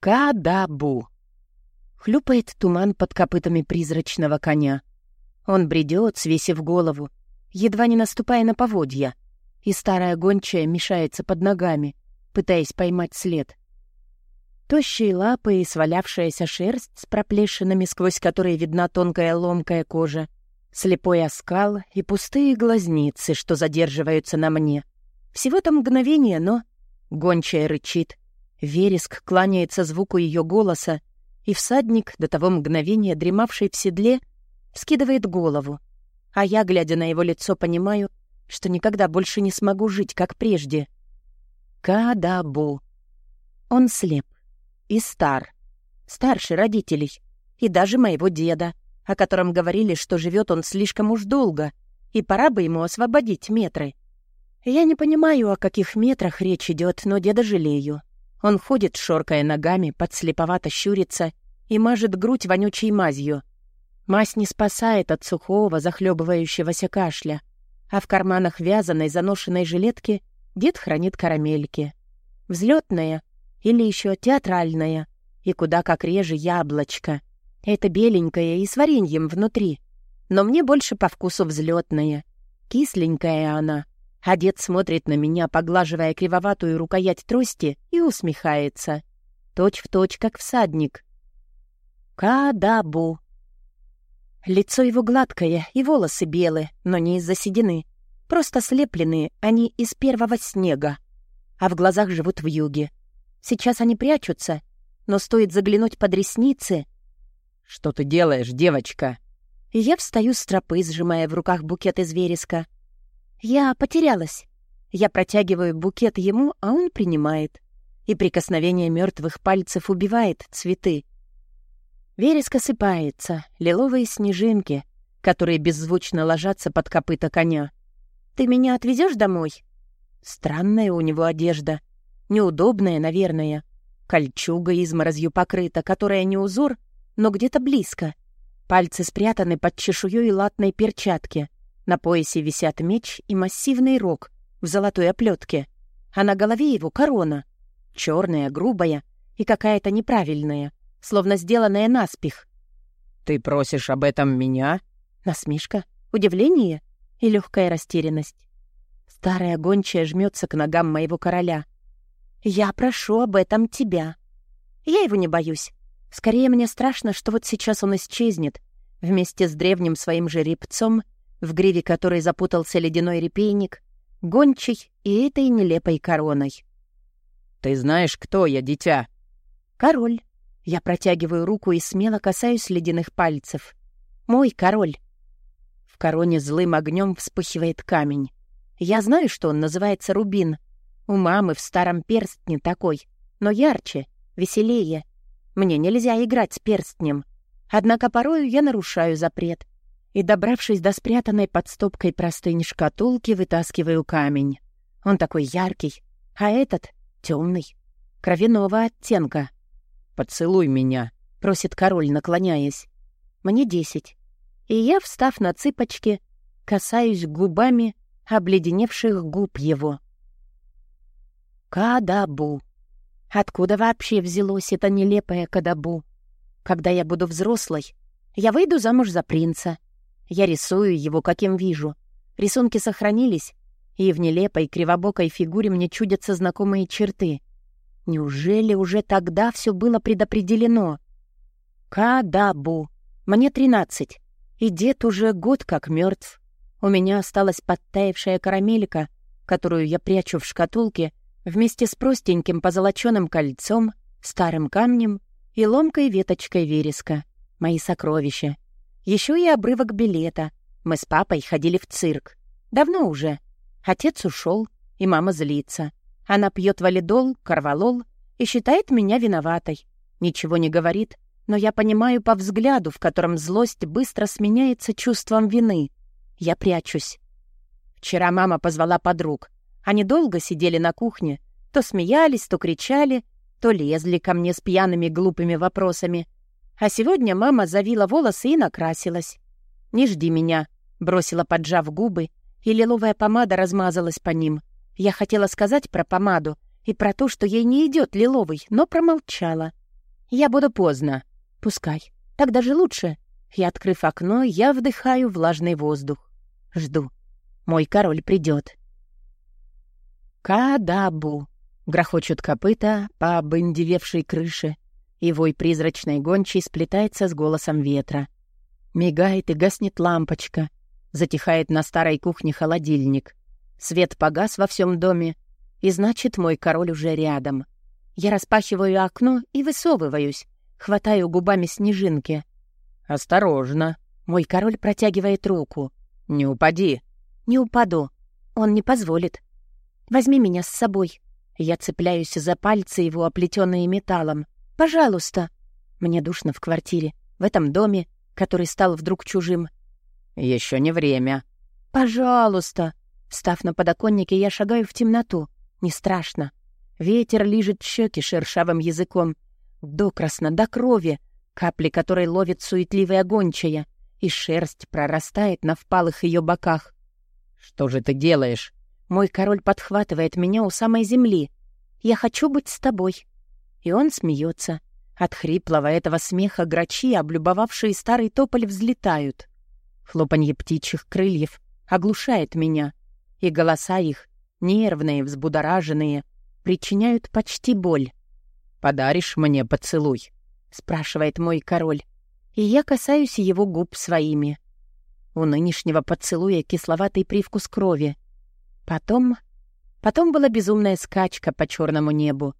Кадабу. Хлюпает туман под копытами призрачного коня. Он бредет, свесив голову, едва не наступая на поводья, и старая гончая мешается под ногами, пытаясь поймать след. Тощие лапы и свалявшаяся шерсть с проплешинами, сквозь которые видна тонкая ломкая кожа, слепой оскал и пустые глазницы, что задерживаются на мне. Всего-то мгновение, но... Гончая рычит. Вереск кланяется звуку ее голоса, и всадник, до того мгновения дремавший в седле, скидывает голову. А я, глядя на его лицо, понимаю, что никогда больше не смогу жить, как прежде. Кадабу. Он слеп и стар. Старше родителей. И даже моего деда, о котором говорили, что живет он слишком уж долго, и пора бы ему освободить метры. Я не понимаю, о каких метрах речь идет, но деда жалею. Он ходит, шоркая ногами, подслеповато щурится и мажет грудь вонючей мазью. Мазь не спасает от сухого, захлебывающегося кашля, а в карманах вязаной заношенной жилетки дед хранит карамельки. Взлетная или еще театральная, и куда как реже яблочко. Это беленькое и с вареньем внутри. Но мне больше по вкусу взлетная. Кисленькая она. А дед смотрит на меня, поглаживая кривоватую рукоять трости, и усмехается. Точь в точь, как всадник. Кадабу. Лицо его гладкое, и волосы белые, но не из-за седины. Просто слепленные, они из первого снега. А в глазах живут в юге. Сейчас они прячутся, но стоит заглянуть под ресницы... «Что ты делаешь, девочка?» Я встаю с тропы, сжимая в руках букет из вереска. Я потерялась. Я протягиваю букет ему, а он принимает. И прикосновение мертвых пальцев убивает цветы. Вереск осыпается, лиловые снежинки, которые беззвучно ложатся под копыта коня. «Ты меня отвезешь домой?» Странная у него одежда. Неудобная, наверное. Кольчуга изморозью покрыта, которая не узор, но где-то близко. Пальцы спрятаны под чешуей латной перчатки. На поясе висят меч и массивный рог в золотой оплетке, а на голове его корона. черная, грубая и какая-то неправильная, словно сделанная наспех. «Ты просишь об этом меня?» Насмешка, удивление и легкая растерянность. Старая гончая жмется к ногам моего короля. «Я прошу об этом тебя. Я его не боюсь. Скорее, мне страшно, что вот сейчас он исчезнет вместе с древним своим жеребцом, в гриве которой запутался ледяной репейник, гончий и этой нелепой короной. «Ты знаешь, кто я, дитя?» «Король». Я протягиваю руку и смело касаюсь ледяных пальцев. «Мой король». В короне злым огнем вспыхивает камень. Я знаю, что он называется рубин — у мамы в старом перстне такой, но ярче, веселее. Мне нельзя играть с перстнем. Однако порою я нарушаю запрет. И, добравшись до спрятанной под стопкой простынь шкатулки, вытаскиваю камень. Он такой яркий, а этот — темный, кровяного оттенка. «Поцелуй меня», — просит король, наклоняясь. Мне десять. И я, встав на цыпочки, касаюсь губами обледеневших губ его. Кадабу. Откуда вообще взялось это нелепое кадабу? Когда я буду взрослой, я выйду замуж за принца. Я рисую его, каким вижу. Рисунки сохранились, и в нелепой кривобокой фигуре мне чудятся знакомые черты. Неужели уже тогда все было предопределено? Кадабу. Мне тринадцать, и дед уже год как мертв. У меня осталась подтаявшая карамелька, которую я прячу в шкатулке вместе с простеньким позолоченным кольцом, старым камнем и ломкой веточкой вереска. Мои сокровища. Еще и обрывок билета. Мы с папой ходили в цирк. Давно уже. Отец ушел, и мама злится. Она пьет валидол, карвалол и считает меня виноватой. Ничего не говорит, но я понимаю по взгляду, в котором злость быстро сменяется чувством вины. Я прячусь. Вчера мама позвала подруг — они долго сидели на кухне, то смеялись, то кричали, то лезли ко мне с пьяными глупыми вопросами. А сегодня мама завила волосы и накрасилась. «Не жди меня», — бросила, поджав губы, и лиловая помада размазалась по ним. Я хотела сказать про помаду и про то, что ей не идет лиловый, но промолчала. Я буду поздно. Пускай. Так даже лучше. И, открыв окно, я вдыхаю влажный воздух. Жду. Мой король придет. Кадабу. Грохочут копыта по обындевевшей крыше, и вой призрачной гончей сплетается с голосом ветра. Мигает и гаснет лампочка. Затихает на старой кухне холодильник. Свет погас во всем доме, и значит, мой король уже рядом. Я распахиваю окно и высовываюсь, хватаю губами снежинки. «Осторожно!» Мой король протягивает руку. «Не упади!» «Не упаду. Он не позволит. Возьми меня с собой». Я цепляюсь за пальцы его, оплетенные металлом. «Пожалуйста!» Мне душно в квартире, в этом доме, который стал вдруг чужим. Еще не время». «Пожалуйста!» Встав на подоконнике, я шагаю в темноту. Не страшно. Ветер лижет щеки шершавым языком. Докрасно, до крови, капли которой ловит суетливая гончая, и шерсть прорастает на впалых ее боках. «Что же ты делаешь?» Мой король подхватывает меня у самой земли. «Я хочу быть с тобой». И он смеется. От хриплого этого смеха грачи, облюбовавшие старый тополь, взлетают. Хлопанье птичьих крыльев оглушает меня, и голоса их, нервные, взбудораженные, причиняют почти боль. «Подаришь мне поцелуй?» — спрашивает мой король. И я касаюсь его губ своими. У нынешнего поцелуя кисловатый привкус крови. Потом... Потом была безумная скачка по черному небу.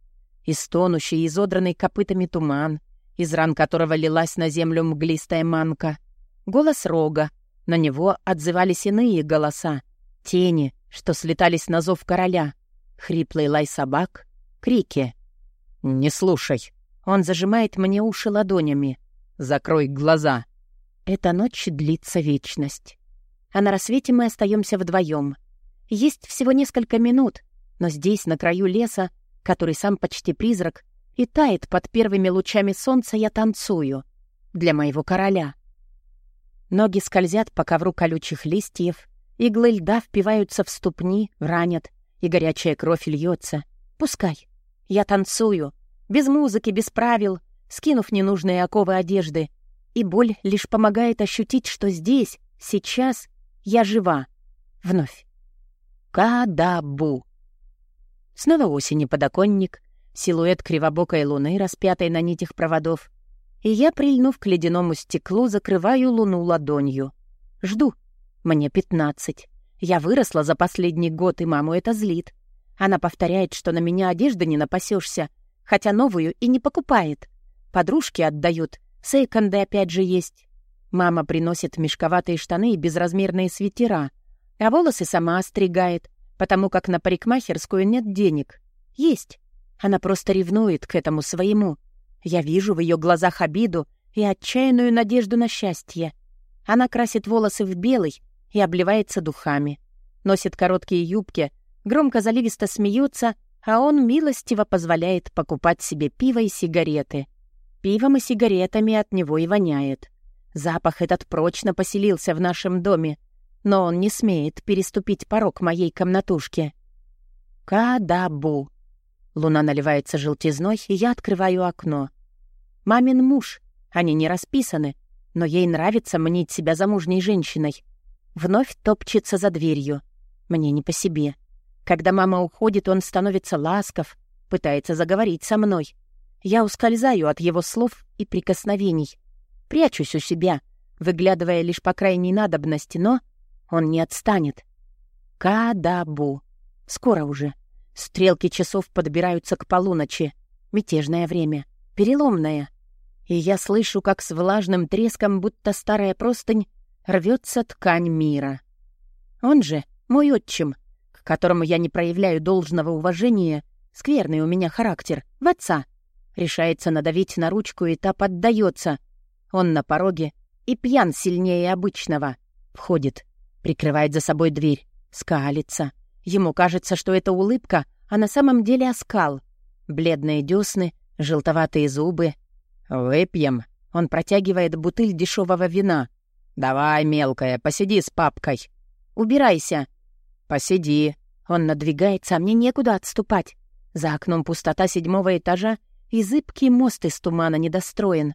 И стонущий, изодранный копытами туман, из ран которого лилась на землю мглистая манка. Голос рога. На него отзывались иные голоса. Тени, что слетались на зов короля. Хриплый лай собак, крики. «Не слушай!» Он зажимает мне уши ладонями. «Закрой глаза!» Эта ночь длится вечность. А на рассвете мы остаемся вдвоем. Есть всего несколько минут, но здесь, на краю леса, который сам почти призрак, и тает под первыми лучами солнца, я танцую. Для моего короля. Ноги скользят по ковру колючих листьев, иглы льда впиваются в ступни, ранят, и горячая кровь льется. Пускай. Я танцую. Без музыки, без правил, скинув ненужные оковы одежды. И боль лишь помогает ощутить, что здесь, сейчас, я жива. Вновь. Кадабу. Снова осень и подоконник, силуэт кривобокой луны, распятой на нитях проводов. И я, прильнув к ледяному стеклу, закрываю луну ладонью. Жду. Мне пятнадцать. Я выросла за последний год, и маму это злит. Она повторяет, что на меня одежды не напасешься, хотя новую и не покупает. Подружки отдают, сейконды опять же есть. Мама приносит мешковатые штаны и безразмерные свитера, а волосы сама остригает, потому как на парикмахерскую нет денег. Есть. Она просто ревнует к этому своему. Я вижу в ее глазах обиду и отчаянную надежду на счастье. Она красит волосы в белый, и обливается духами. Носит короткие юбки, громко заливисто смеется, а он милостиво позволяет покупать себе пиво и сигареты. Пивом и сигаретами от него и воняет. Запах этот прочно поселился в нашем доме, но он не смеет переступить порог моей комнатушки. Кадабу. Луна наливается желтизной, и я открываю окно. Мамин муж. Они не расписаны, но ей нравится мнить себя замужней женщиной. Вновь топчется за дверью. Мне не по себе. Когда мама уходит, он становится ласков, пытается заговорить со мной. Я ускользаю от его слов и прикосновений. Прячусь у себя, выглядывая лишь по крайней надобности, но он не отстанет. Кадабу. Скоро уже. Стрелки часов подбираются к полуночи. Мятежное время. Переломное. И я слышу, как с влажным треском, будто старая простынь, рвется ткань мира. Он же мой отчим, к которому я не проявляю должного уважения, скверный у меня характер, в отца. Решается надавить на ручку, и та поддается. Он на пороге и пьян сильнее обычного. Входит, прикрывает за собой дверь, скалится. Ему кажется, что это улыбка, а на самом деле оскал. Бледные десны, желтоватые зубы. «Выпьем». Он протягивает бутыль дешевого вина — «Давай, мелкая, посиди с папкой». «Убирайся». «Посиди». Он надвигается, а мне некуда отступать. За окном пустота седьмого этажа И зыбкий мост из тумана недостроен.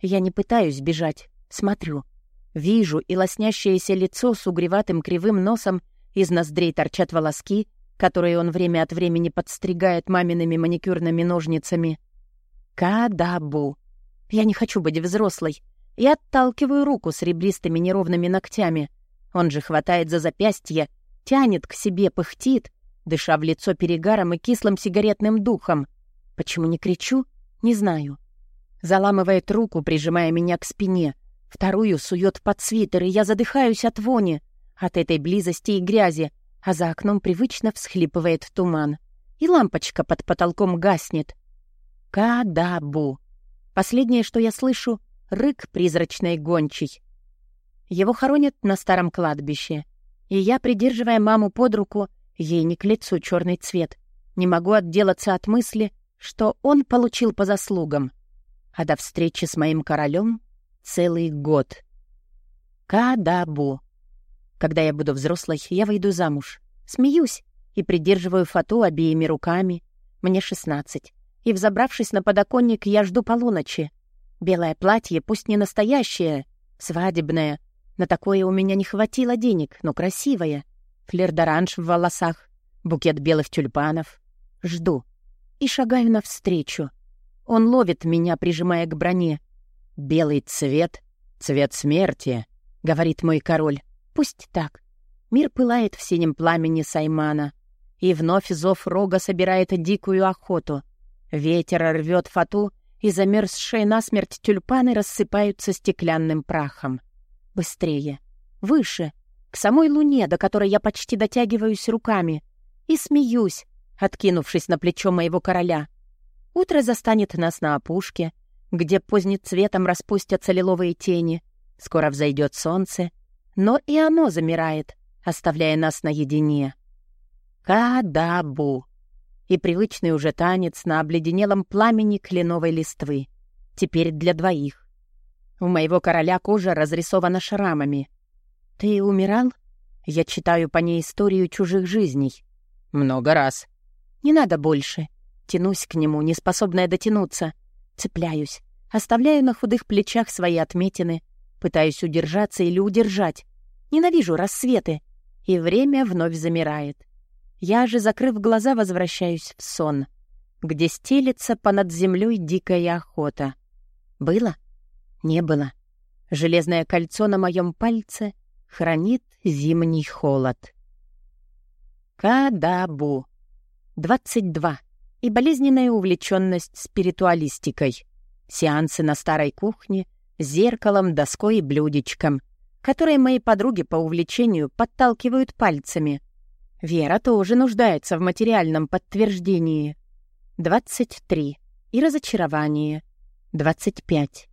Я не пытаюсь бежать, смотрю. Вижу и лоснящееся лицо с угреватым кривым носом, из ноздрей торчат волоски, которые он время от времени подстригает мамиными маникюрными ножницами. Кадабу. Я не хочу быть взрослой. И отталкиваю руку с ребристыми неровными ногтями. Он же хватает за запястье, тянет к себе, пыхтит, дыша в лицо перегаром и кислым сигаретным духом. Почему не кричу? Не знаю. Заламывает руку, прижимая меня к спине. Вторую сует под свитер, и я задыхаюсь от вони, от этой близости и грязи, а за окном привычно всхлипывает туман. И лампочка под потолком гаснет. Кадабу. Последнее, что я слышу — рык призрачной гончей. Его хоронят на старом кладбище. И я, придерживая маму под руку, ей не к лицу черный цвет, не могу отделаться от мысли, что он получил по заслугам. А до встречи с моим королем целый год. Кадабу. Когда я буду взрослой, я выйду замуж. Смеюсь и придерживаю фату обеими руками. Мне шестнадцать и, взобравшись на подоконник, я жду полуночи. Белое платье, пусть не настоящее, свадебное. На такое у меня не хватило денег, но красивое. Флер-д'оранж в волосах, букет белых тюльпанов. Жду. И шагаю навстречу. Он ловит меня, прижимая к броне. «Белый цвет — цвет смерти», — говорит мой король. «Пусть так. Мир пылает в синем пламени Саймана. И вновь зов рога собирает дикую охоту — Ветер рвет фату, и замерзшие насмерть тюльпаны рассыпаются стеклянным прахом. Быстрее, выше, к самой луне, до которой я почти дотягиваюсь руками, и смеюсь, откинувшись на плечо моего короля. Утро застанет нас на опушке, где позднецветом распустятся лиловые тени. Скоро взойдет солнце, но и оно замирает, оставляя нас наедине. Кадабу и привычный уже танец на обледенелом пламени кленовой листвы. Теперь для двоих. У моего короля кожа разрисована шрамами. «Ты умирал?» Я читаю по ней историю чужих жизней. «Много раз». «Не надо больше». Тянусь к нему, неспособная дотянуться. Цепляюсь. Оставляю на худых плечах свои отметины. Пытаюсь удержаться или удержать. Ненавижу рассветы. И время вновь замирает. Я же, закрыв глаза, возвращаюсь в сон, где стелется понад землей дикая охота. Было? Не было. Железное кольцо на моем пальце хранит зимний холод. Кадабу. 22. И болезненная увлеченность спиритуалистикой. Сеансы на старой кухне, зеркалом, доской и блюдечком, которые мои подруги по увлечению подталкивают пальцами — Вера тоже нуждается в материальном подтверждении. 23. И разочарование. 25.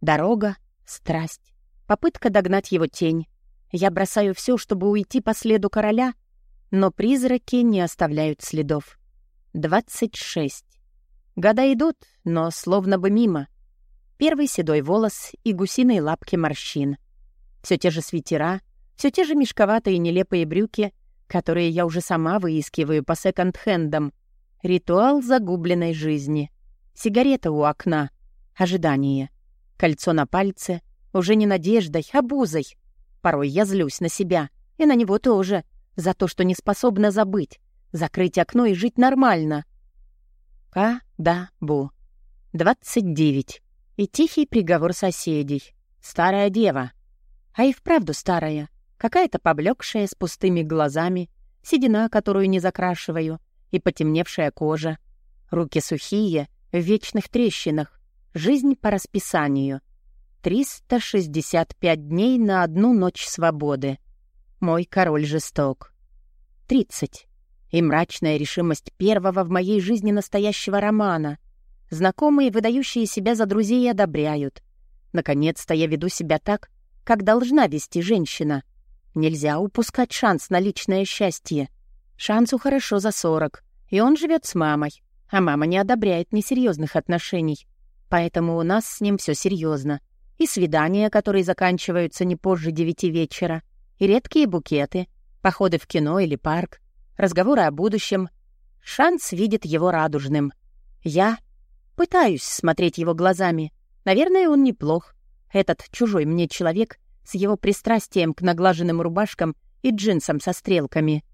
Дорога, страсть, попытка догнать его тень. Я бросаю все, чтобы уйти по следу короля, но призраки не оставляют следов. 26. Года идут, но словно бы мимо. Первый седой волос и гусиные лапки морщин. Все те же свитера, все те же мешковатые нелепые брюки — которые я уже сама выискиваю по секонд-хендам. Ритуал загубленной жизни. Сигарета у окна. Ожидание. Кольцо на пальце. Уже не надеждой, а бузой. Порой я злюсь на себя. И на него тоже. За то, что не способна забыть. Закрыть окно и жить нормально. К-да-бу. 29. И тихий приговор соседей. Старая дева. А и вправду старая. Какая-то поблекшая с пустыми глазами, седина, которую не закрашиваю, и потемневшая кожа. Руки сухие, в вечных трещинах. Жизнь по расписанию. 365 дней на одну ночь свободы. Мой король жесток. 30. И мрачная решимость первого в моей жизни настоящего романа. Знакомые, выдающие себя за друзей, одобряют. Наконец-то я веду себя так, как должна вести женщина — Нельзя упускать шанс на личное счастье. Шансу хорошо за сорок, и он живет с мамой, а мама не одобряет несерьезных отношений. Поэтому у нас с ним все серьезно. И свидания, которые заканчиваются не позже девяти вечера, и редкие букеты, походы в кино или парк, разговоры о будущем. Шанс видит его радужным. Я Пытаюсь смотреть его глазами. Наверное, он неплох. Этот чужой мне человек с его пристрастием к наглаженным рубашкам и джинсам со стрелками.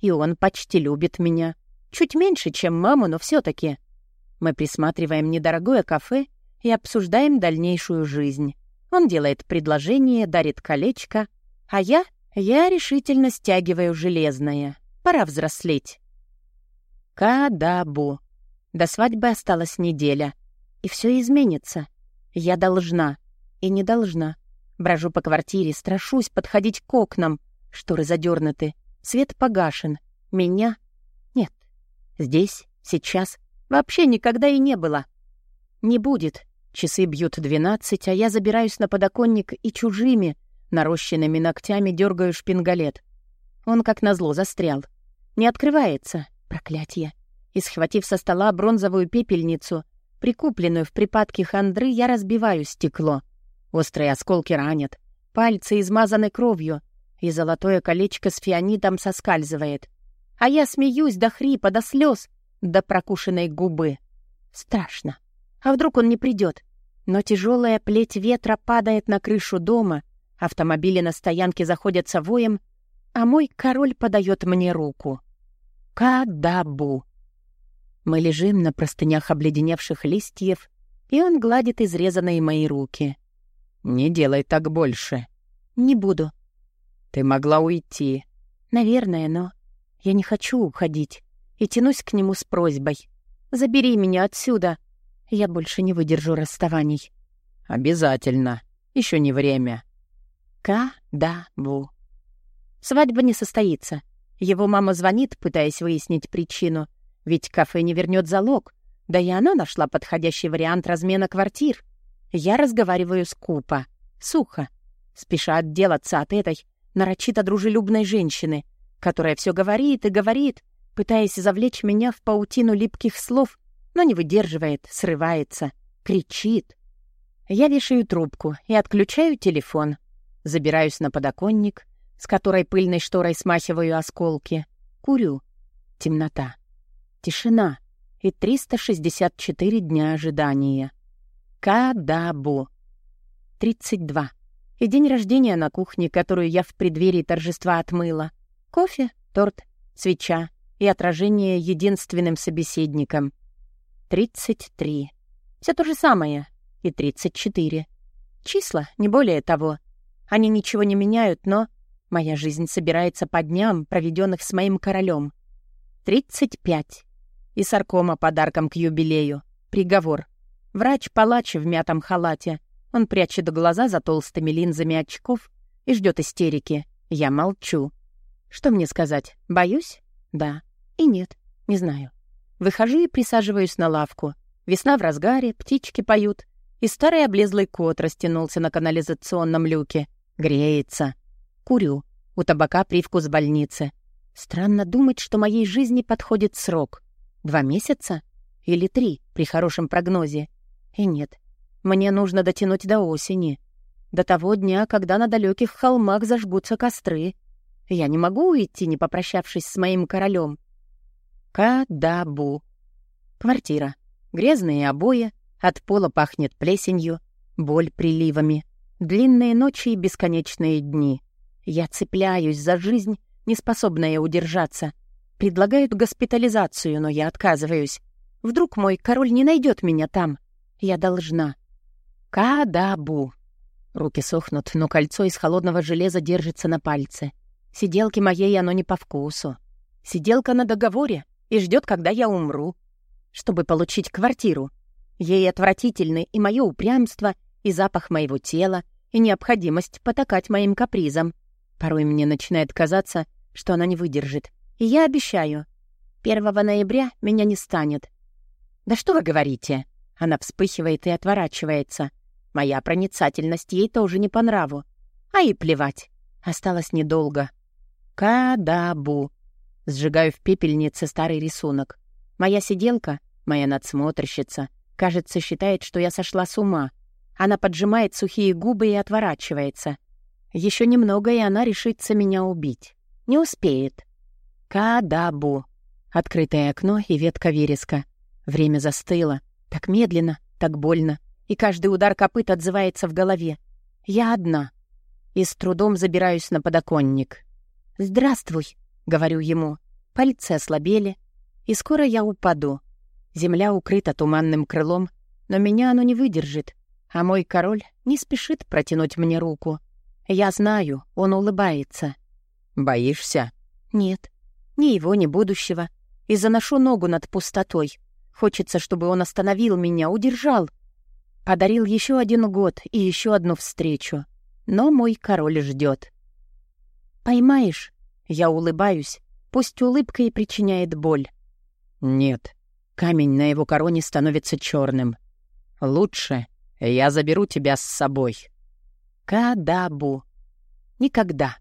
И он почти любит меня. Чуть меньше, чем маму, но все таки Мы присматриваем недорогое кафе и обсуждаем дальнейшую жизнь. Он делает предложение, дарит колечко, а я... Я решительно стягиваю железное. Пора взрослеть. Кадабу. До свадьбы осталась неделя. И все изменится. Я должна. И не должна. Брожу по квартире, страшусь подходить к окнам. Шторы задернуты. Свет погашен. Меня нет. Здесь, сейчас. Вообще никогда и не было. Не будет. Часы бьют двенадцать, а я забираюсь на подоконник и чужими, нарощенными ногтями дергаю шпингалет. Он, как назло, застрял. Не открывается. Проклятье. И, схватив со стола бронзовую пепельницу, прикупленную в припадке хандры, я разбиваю стекло. Острые осколки ранят. Пальцы измазаны кровью, и золотое колечко с фианитом соскальзывает. А я смеюсь до хрипа, до слез, до прокушенной губы. Страшно. А вдруг он не придет? Но тяжелая плеть ветра падает на крышу дома, автомобили на стоянке заходятся воем, а мой король подает мне руку. Кадабу. Мы лежим на простынях обледеневших листьев, и он гладит изрезанные мои руки. «Не делай так больше». «Не буду». «Ты могла уйти». «Наверное, но я не хочу уходить и тянусь к нему с просьбой. Забери меня отсюда. Я больше не выдержу расставаний». «Обязательно. Еще не время». К-да-бу. Свадьба не состоится. Его мама звонит, пытаясь выяснить причину. Ведь кафе не вернет залог. Да и она нашла подходящий вариант размена квартир. Я разговариваю скупо, сухо, спеша отделаться от этой нарочито дружелюбной женщины, которая все говорит и говорит, пытаясь завлечь меня в паутину липких слов, но не выдерживает, срывается, кричит. Я вешаю трубку и отключаю телефон. Забираюсь на подоконник, с которой пыльной шторой смахиваю осколки. Курю. Темнота. Тишина. И 364 дня ожидания. Кадабу. 32. И день рождения на кухне, которую я в преддверии торжества отмыла. Кофе, торт, свеча и отражение единственным собеседником. 33. Все то же самое. И 34. Числа, не более того. Они ничего не меняют, но моя жизнь собирается по дням, проведенных с моим королем. 35. И саркома подарком к юбилею. Приговор. Врач-палач в мятом халате. Он прячет глаза за толстыми линзами очков и ждет истерики. Я молчу. Что мне сказать? Боюсь? Да. И нет. Не знаю. Выхожу и присаживаюсь на лавку. Весна в разгаре, птички поют. И старый облезлый кот растянулся на канализационном люке. Греется. Курю. У табака привкус больницы. Странно думать, что моей жизни подходит срок. Два месяца? Или три, при хорошем прогнозе. И нет. Мне нужно дотянуть до осени. До того дня, когда на далеких холмах зажгутся костры. Я не могу уйти, не попрощавшись с моим королем. Кадабу. Квартира. Грязные обои, от пола пахнет плесенью, боль приливами, длинные ночи и бесконечные дни. Я цепляюсь за жизнь, не способная удержаться. Предлагают госпитализацию, но я отказываюсь. Вдруг мой король не найдет меня там. Я должна. Кадабу. Руки сохнут, но кольцо из холодного железа держится на пальце. Сиделке моей оно не по вкусу. Сиделка на договоре и ждет, когда я умру, чтобы получить квартиру. Ей отвратительны и мое упрямство, и запах моего тела, и необходимость потакать моим капризам. Порой мне начинает казаться, что она не выдержит. И я обещаю, 1 ноября меня не станет. «Да что вы говорите?» Она вспыхивает и отворачивается. Моя проницательность ей тоже не по нраву. А и плевать. Осталось недолго. Кадабу. Сжигаю в пепельнице старый рисунок. Моя сиделка, моя надсмотрщица, кажется, считает, что я сошла с ума. Она поджимает сухие губы и отворачивается. Еще немного, и она решится меня убить. Не успеет. Кадабу. Открытое окно и ветка вереска. Время застыло. Так медленно, так больно, и каждый удар копыт отзывается в голове. Я одна. И с трудом забираюсь на подоконник. «Здравствуй», — говорю ему. Пальцы ослабели, и скоро я упаду. Земля укрыта туманным крылом, но меня оно не выдержит, а мой король не спешит протянуть мне руку. Я знаю, он улыбается. «Боишься?» «Нет, ни его, ни будущего. И заношу ногу над пустотой. Хочется, чтобы он остановил меня, удержал. Подарил еще один год и еще одну встречу. Но мой король ждет. «Поймаешь?» Я улыбаюсь, пусть улыбка и причиняет боль. «Нет, камень на его короне становится черным. Лучше я заберу тебя с собой». Кадабу. Никогда.